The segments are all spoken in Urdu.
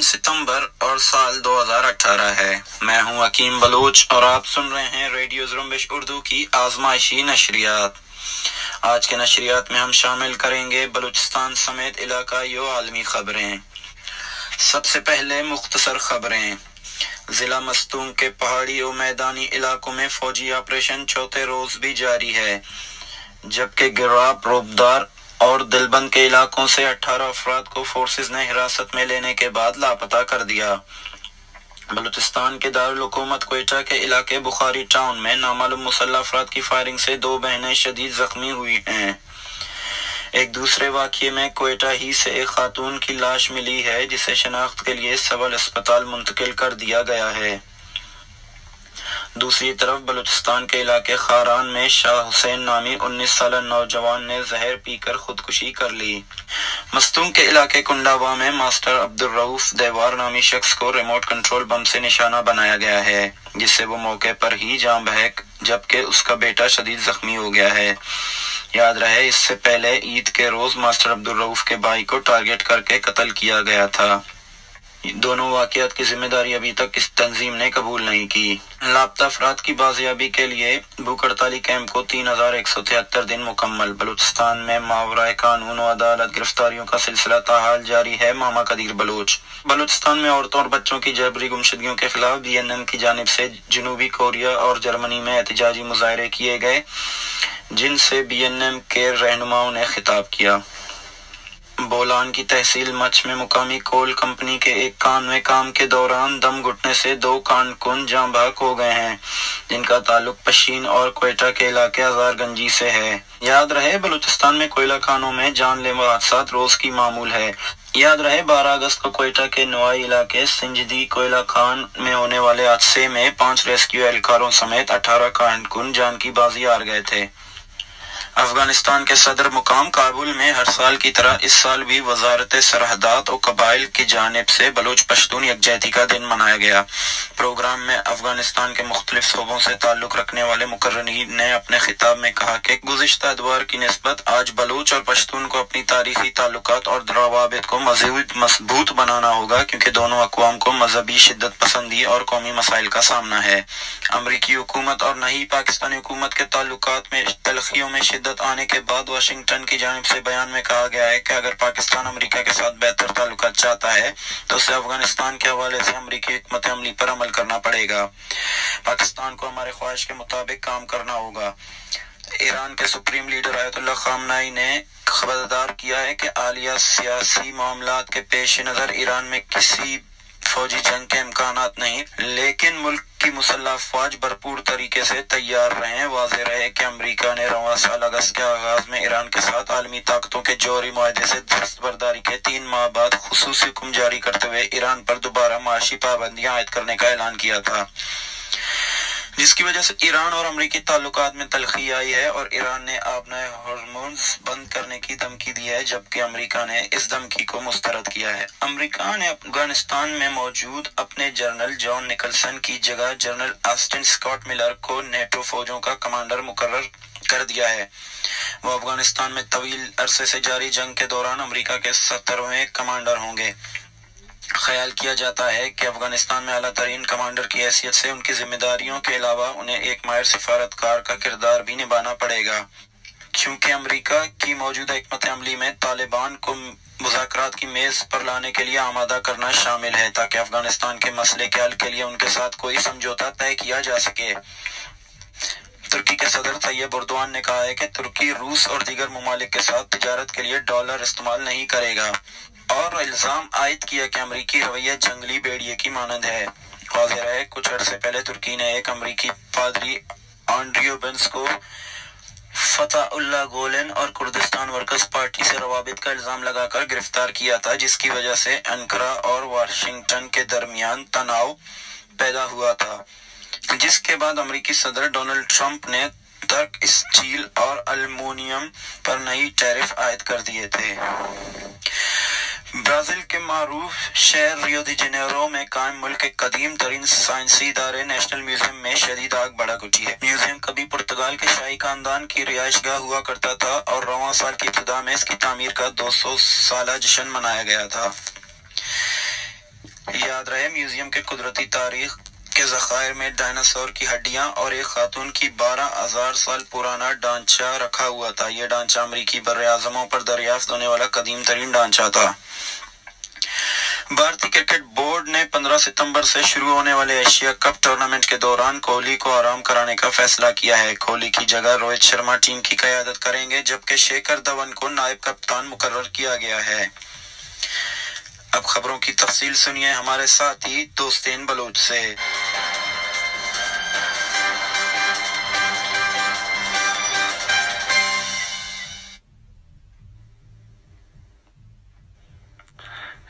ستمبر اور سال دو ہزار اٹھارہ ہے۔ میں ہوں حکیم بلوچ اور آپ سن رہے ہیں ریڈیو زرمبش اردو کی آزمائشی نشریات۔ آج کے نشریات میں ہم شامل کریں گے بلوچستان سمیت علاقائی و عالمی خبریں۔ سب سے پہلے مختصر خبریں۔ ضلع مستون کے پہاڑی و میدانی علاقوں میں فوجی آپریشن چوتھے روز بھی جاری ہے، جبکہ گراب روبدار اور دلبند کے علاقوں سے اٹھارہ افراد کو فورسز نے حراست میں لینے کے بعد لاپتہ کر دیا۔ بلوچستان کے دارالحکومت کوئٹہ کے علاقے بخاری ٹاؤن میں نامعلوم مسلح افراد کی فائرنگ سے دو بہنیں شدید زخمی ہوئی ہیں۔ ایک دوسرے واقعے میں کوئٹہ ہی سے ایک خاتون کی لاش ملی ہے جسے شناخت کے لیے سول اسپتال منتقل کر دیا گیا ہے۔ دوسری طرف بلوچستان کے علاقے خاران میں شاہ حسین نامی انیس سالہ نوجوان نے زہر پی کر خودکشی کر لی۔ مستون کے علاقے کنڈاوا میں ماسٹر عبد دیوار نامی شخص کو ریموٹ کنٹرول بم سے نشانہ بنایا گیا ہے، جس سے وہ موقع پر ہی جان بہک، جبکہ اس کا بیٹا شدید زخمی ہو گیا ہے۔ یاد رہے، اس سے پہلے عید کے روز ماسٹر عبدالرؤف کے بھائی کو ٹارگٹ کر کے قتل کیا گیا تھا۔ دونوں واقعات کی ذمہ داری ابھی تک اس تنظیم نے قبول نہیں کی۔ لاپتہ افراد کی بازیابی کے لیے بھوک ہڑتالی کیمپ کو تین ہزار ایک سو تہتر دن مکمل۔ بلوچستان میں ماورائے قانون و عدالت گرفتاریوں کا سلسلہ تاحال جاری ہے ماما قدیر بلوچ۔ بلوچستان میں عورتوں اور بچوں کی جبری گمشدگیوں کے خلاف بی این ایم کی جانب سے جنوبی کوریا اور جرمنی میں احتجاجی مظاہرے کیے گئے، جن سے بی این ایم کے رہنماؤں نے خطاب کیا۔ بولان کی تحصیل مچ میں مقامی کول کمپنی کے ایک کان میں کام کے دوران دم گھٹنے سے دو کان کن جاں بھاگ ہو گئے ہیں، جن کا تعلق پشین اور کوئٹہ کے علاقے ہزار گنجی سے ہے۔ یاد رہے، بلوچستان میں کوئلہ خانوں میں جان لیوا حادثات روز کی معمول ہے۔ یاد رہے، بارہ اگست کو کوئٹہ کے نوائی علاقے سنجدی کوئلہ خان میں ہونے والے حادثے میں پانچ ریسکیو اہلکاروں سمیت اٹھارہ کان کن جان کی بازی ہار گئے تھے۔ افغانستان کے صدر مقام کابل میں ہر سال کی طرح اس سال بھی وزارت سرحدات و قبائل کی جانب سے بلوچ پشتون یکجہتی کا دن منایا گیا۔ پروگرام میں افغانستان کے مختلف صوبوں سے تعلق رکھنے والے مقررین نے اپنے خطاب میں کہا کہ گزشتہ ادوار کی نسبت آج بلوچ اور پشتون کو اپنی تاریخی تعلقات اور روابط کو مزید مضبوط بنانا ہوگا کیونکہ دونوں اقوام کو مذہبی شدت پسندی اور قومی مسائل کا سامنا ہے۔ امریکی حکومت اور نئی پاکستانی حکومت کے تعلقات میں تلخیوں میں شدت شدت آنے کے بعد واشنگٹن کی جانب سے بیان میں کہا گیا ہے کہ اگر پاکستان امریکہ کے ساتھ بہتر تعلقات چاہتا ہے، تو اسے افغانستان کے حوالے سے امریکی حکمت عملی پر عمل کرنا پڑے گا۔ پاکستان کو ہمارے خواہش کے مطابق کام کرنا ہوگا۔ ایران کے سپریم لیڈر آیت اللہ خامنائی نے خبردار کیا ہے کہ عالیہ سیاسی معاملات کے پیش نظر ایران میں کسی فوجی جنگ کے امکانات نہیں، لیکن ملک کی مسلح افواج بھرپور طریقے سے تیار رہے واضح رہے کہ امریکہ نے رواں سال اگست کے آغاز میں ایران کے ساتھ عالمی طاقتوں کے جوہری معاہدے سے دست برداری کے تین ماہ بعد خصوصی حکم جاری کرتے ہوئے ایران پر دوبارہ معاشی پابندیاں عائد کرنے کا اعلان کیا تھا۔ جس کی وجہ سے ایران اور امریکی تعلقات میں تلخی آئی ہے اور ایران نے آبنائے ہارمونز بند کرنے کی دھمکی دی ہے، جبکہ امریکہ نے اس دھمکی کو مسترد کیا ہے۔ امریکہ نے افغانستان میں موجود اپنے جنرل جان نکلسن کی جگہ جنرل آسٹن سکاٹ ملر کو نیٹو فوجوں کا کمانڈر مقرر کر دیا ہے۔ وہ افغانستان میں طویل عرصے سے جاری جنگ کے دوران امریکہ کے سترویں کمانڈر ہوں گے۔ خیال کیا جاتا ہے کہ افغانستان میں اعلیٰ ترین کمانڈر کی حیثیت سے ان کی ذمہ داریوں کے علاوہ انہیں ایک ماہر سفارت کار کا کردار بھی نبھانا پڑے گا۔ کیونکہ امریکہ کی موجودہ حکمت عملی میں طالبان کو مذاکرات کی میز پر لانے کے لیے آمادہ کرنا شامل ہے تاکہ افغانستان کے مسئلے کے حل کے لیے ان کے ساتھ کوئی سمجھوتا طے کیا جا سکے۔ ترکی کے صدر طیب اردوان نے کہا ہے کہ ترکی، روس اور دیگر ممالک کے ساتھ تجارت کے لیے ڈالر استعمال نہیں کرے گا۔ اور الزام عائد کیا کہ امریکی رویہ جنگلی بیڑیے کی مانند ہے۔ واضح رہے کچھ عرصے پہلے ترکی نے ایک امریکی پادری آنڈریو بنس کو فتح اللہ گولن اور کردستان ورکرز پارٹی سے روابط کا الزام لگا کر گرفتار کیا تھا، جس کی وجہ سے انکرا اور واشنگٹن کے درمیان تناؤ پیدا ہوا تھا۔ جس کے بعد امریکی صدر ڈونلڈ ٹرمپ نے ترک اسٹیل اور المونیم پر نئی ٹیرف عائد کر دیے تھے۔ برازیل کے معروف شہر ریو دی جنیرو میں قائم ملک کے قدیم ترین سائنسی ادارے نیشنل میوزیم میں شدید آگ بڑھا گٹی ہے۔ میوزیم کبھی پرتگال کے شاہی خاندان کی رہائش گاہ ہوا کرتا تھا اور رواں سال کی ابتدا میں اس کی تعمیر کا دو سو سالہ جشن منایا گیا تھا۔ یاد رہے میوزیم کے قدرتی تاریخ کے ذخائر میں ڈائناسور کی ہڈیاں اور ایک خاتون کی بارہ ہزار سال پرانا ڈانچہ رکھا ہوا تھا۔ یہ ڈانچہ امریکی بر اعظموں پر دریافت ہونے والا قدیم ترین ڈانچہ تھا۔ بھارتی کرکٹ بورڈ نے پندرہ ستمبر سے شروع ہونے والے ایشیا کپ ٹورنامنٹ کے دوران کوہلی کو آرام کرانے کا فیصلہ کیا ہے۔ کوہلی کی جگہ روہت شرما ٹیم کی قیادت کریں گے، جبکہ شیکر دھون کو نائب کپتان مقرر کیا گیا ہے۔ اب خبروں کی تفصیل سنیے ہمارے ساتھی دوستین بلوچ سے۔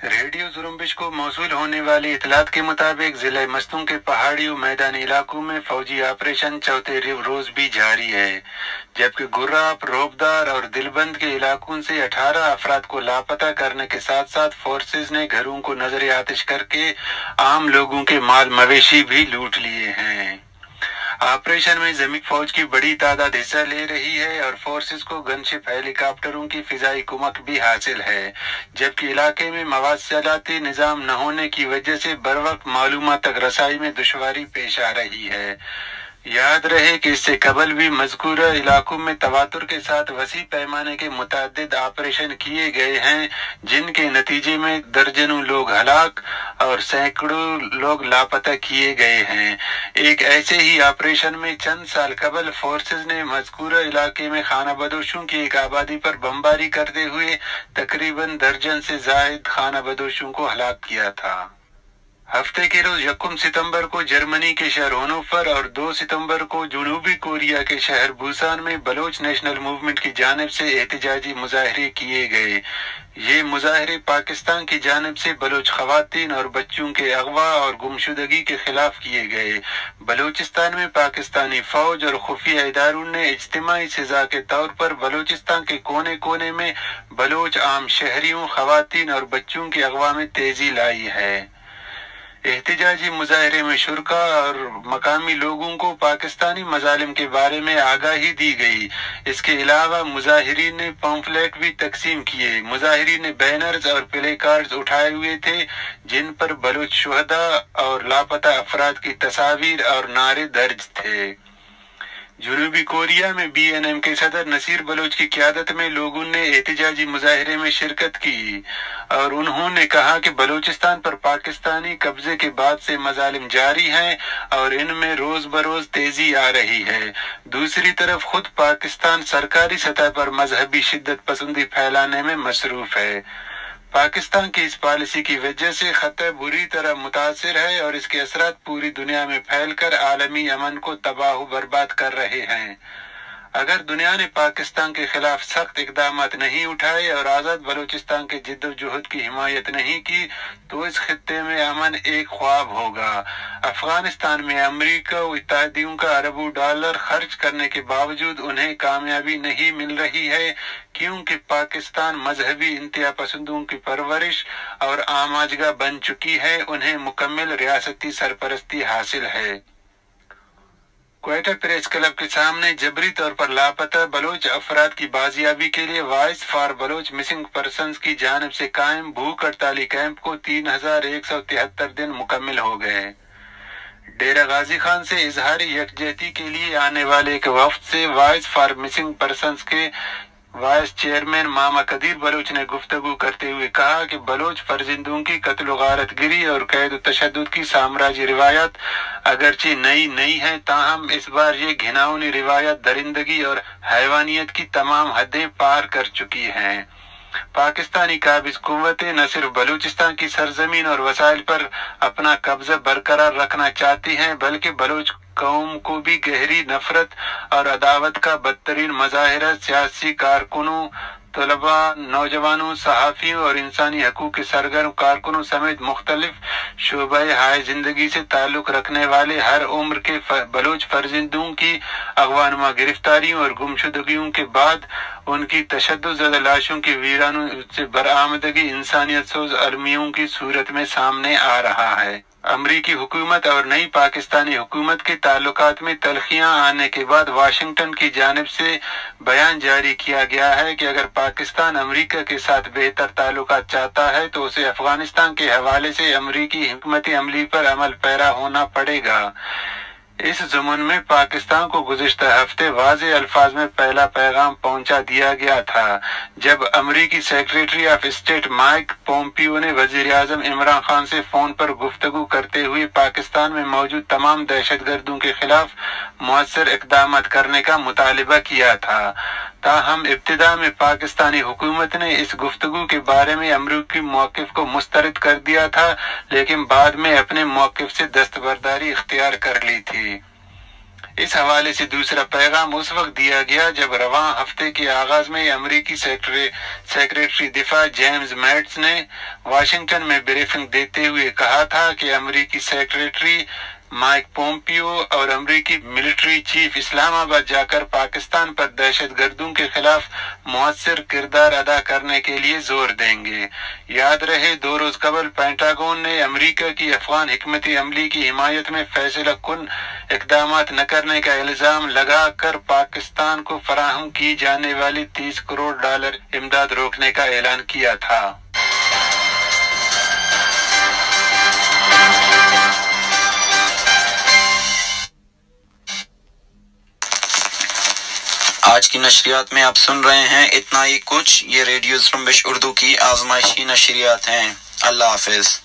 ریڈیو زرمبش کو موصول ہونے والی اطلاعات کے مطابق ضلع مستوں کے پہاڑی و میدانی علاقوں میں فوجی آپریشن چوتھے روز بھی جاری ہے، جبکہ گراپ روبدار اور دلبند کے علاقوں سے اٹھارہ افراد کو لاپتہ کرنے کے ساتھ ساتھ فورسز نے گھروں کو نظر آتش کر کے عام لوگوں کے مال مویشی بھی لوٹ لیے ہیں۔ آپریشن میں زمین فوج کی بڑی تعداد حصہ لے رہی ہے اور فورسز کو گنشپ ہیلی کاپٹروں کی فضائی کمک بھی حاصل ہے۔ جبکہ علاقے میں مواصلاتی نظام نہ ہونے کی وجہ سے بر وقت معلومات تک رسائی میں دشواری پیش آ رہی ہے۔ یاد رہے کہ اس سے قبل بھی مذکورہ علاقوں میں تواتر کے ساتھ وسیع پیمانے کے متعدد آپریشن کیے گئے ہیں، جن کے نتیجے میں درجنوں لوگ ہلاک اور سینکڑوں لوگ لاپتہ کیے گئے ہیں۔ ایک ایسے ہی آپریشن میں چند سال قبل فورسز نے مذکورہ علاقے میں خانہ بدوشوں کی ایک آبادی پر بمباری کرتے ہوئے تقریباً درجن سے زائد خانہ بدوشوں کو ہلاک کیا تھا۔ ہفتے کے روز یکم ستمبر کو جرمنی کے شہر ہونوفر اور دو ستمبر کو جنوبی کوریا کے شہر بوسان میں بلوچ نیشنل موومنٹ کی جانب سے احتجاجی مظاہرے کیے گئے۔ یہ مظاہرے پاکستان کی جانب سے بلوچ خواتین اور بچوں کے اغوا اور گمشدگی کے خلاف کیے گئے۔ بلوچستان میں پاکستانی فوج اور خفیہ اداروں نے اجتماعی سزا کے طور پر بلوچستان کے کونے کونے میں بلوچ عام شہریوں، خواتین اور بچوں کے اغوا میں تیزی لائی ہے۔ احتجاجی مظاہرے میں شرکا اور مقامی لوگوں کو پاکستانی مظالم کے بارے میں آگاہی دی گئی۔ اس کے علاوہ مظاہرین نے پمفلیٹ بھی تقسیم کیے۔ مظاہرین نے بینرز اور پلے کارڈز اٹھائے ہوئے تھے، جن پر بلوچ شہدہ اور لاپتہ افراد کی تصاویر اور نعرے درج تھے۔ جنوبی کوریا میں بی این ایم کے صدر نصیر بلوچ کی قیادت میں لوگوں نے احتجاجی مظاہرے میں شرکت کی اور انہوں نے کہا کہ بلوچستان پر پاکستانی قبضے کے بعد سے مظالم جاری ہیں اور ان میں روز بروز تیزی آ رہی ہے۔ دوسری طرف خود پاکستان سرکاری سطح پر مذہبی شدت پسندی پھیلانے میں مصروف ہے۔ پاکستان کی اس پالیسی کی وجہ سے خطہ بری طرح متاثر ہے اور اس کے اثرات پوری دنیا میں پھیل کر عالمی امن کو تباہ و برباد کر رہے ہیں۔ اگر دنیا نے پاکستان کے خلاف سخت اقدامات نہیں اٹھائے اور آزاد بلوچستان کے جد و جہد کی حمایت نہیں کی، تو اس خطے میں امن ایک خواب ہوگا۔ افغانستان میں امریکہ و اتحادیوں کا اربوں ڈالر خرچ کرنے کے باوجود انہیں کامیابی نہیں مل رہی ہے، کیونکہ پاکستان مذہبی انتہا پسندوں کی پرورش اور آماجگاہ بن چکی ہے، انہیں مکمل ریاستی سرپرستی حاصل ہے۔ کوئٹہ پریس کلب کے سامنے جبری طور پر لاپتہ بلوچ افراد کی بازیابی کے لیے Voice for Baloch Missing Persons کی جانب سے قائم بھوک ہڑتالی کیمپ کو تین ہزار ایک سو تہتر دن مکمل ہو گئے۔ ڈیرہ غازی خان سے اظہار یکجہتی کے لیے آنے والے ایک وفد سے وائس فار مسنگ پرسنز کے وائس چیئرمین ماما قدیر بلوچ نے گفتگو کرتے ہوئے کہا کہ بلوچ فرزندوں کی قتل و غارت گری اور قید و تشدد کی سامراجی روایت اگرچہ نئی نئی ہے تاہم اس بار یہ گھناؤنی روایت درندگی اور حیوانیت کی تمام حدیں پار کر چکی ہیں۔ پاکستانی قابض قوتیں نہ صرف بلوچستان کی سرزمین اور وسائل پر اپنا قبضہ برقرار رکھنا چاہتی ہیں، بلکہ بلوچ قوم کو بھی گہری نفرت اور عداوت کا بدترین مظاہرہ سیاسی کارکنوں طلباء، نوجوانوں صحافیوں اور انسانی حقوق کے سرگرم کارکنوں سمیت مختلف شعبہ ہائے زندگی سے تعلق رکھنے والے ہر عمر کے بلوچ فرزندوں کی اغوانما گرفتاریوں اور گمشدگیوں کے بعد ان کی تشدد زدہ لاشوں کی ویرانوں سے برآمدگی انسانیت سوز المیوں کی صورت میں سامنے آ رہا ہے۔ امریکی حکومت اور نئی پاکستانی حکومت کے تعلقات میں تلخیاں آنے کے بعد واشنگٹن کی جانب سے بیان جاری کیا گیا ہے کہ اگر پاکستان امریکہ کے ساتھ بہتر تعلقات چاہتا ہے تو اسے افغانستان کے حوالے سے امریکی حکمت عملی پر عمل پیرا ہونا پڑے گا۔ اس زمن میں پاکستان کو گزشتہ ہفتے واضح الفاظ میں پہلا پیغام پہنچا دیا گیا تھا، جب امریکی secretary of state Mike Pompeo نے وزیر اعظم عمران خان سے فون پر گفتگو کرتے ہوئے پاکستان میں موجود تمام دہشت گردوں کے خلاف مؤثر اقدامات کرنے کا مطالبہ کیا تھا۔ تاہم ابتدا میں پاکستانی حکومت نے اس گفتگو کے بارے میں امریکی موقف کو مسترد کر دیا تھا، لیکن بعد میں اپنے موقف سے دستبرداری اختیار کر لی تھی۔ اس حوالے سے دوسرا پیغام اس وقت دیا گیا جب رواں ہفتے کے آغاز میں امریکی سیکریٹری دفاع جیمز میٹس نے واشنگٹن میں بریفنگ دیتے ہوئے کہا تھا کہ امریکی سیکریٹری مائک پومپیو اور امریکی ملٹری چیف اسلام آباد جا کر پاکستان پر دہشت گردوں کے خلاف مؤثر کردار ادا کرنے کے لیے زور دیں گے۔ یاد رہے، دو روز قبل پینٹاگون نے امریکہ کی افغان حکمت عملی کی حمایت میں فیصلہ کن اقدامات نہ کرنے کا الزام لگا کر پاکستان کو فراہم کی جانے والی تیس کروڑ ڈالر امداد روکنے کا اعلان کیا تھا۔ آج کی نشریات میں آپ سن رہے ہیں، اتنا ہی کچھ۔ یہ ریڈیو زرمبش اردو کی آزمائشی نشریات ہیں۔ اللہ حافظ۔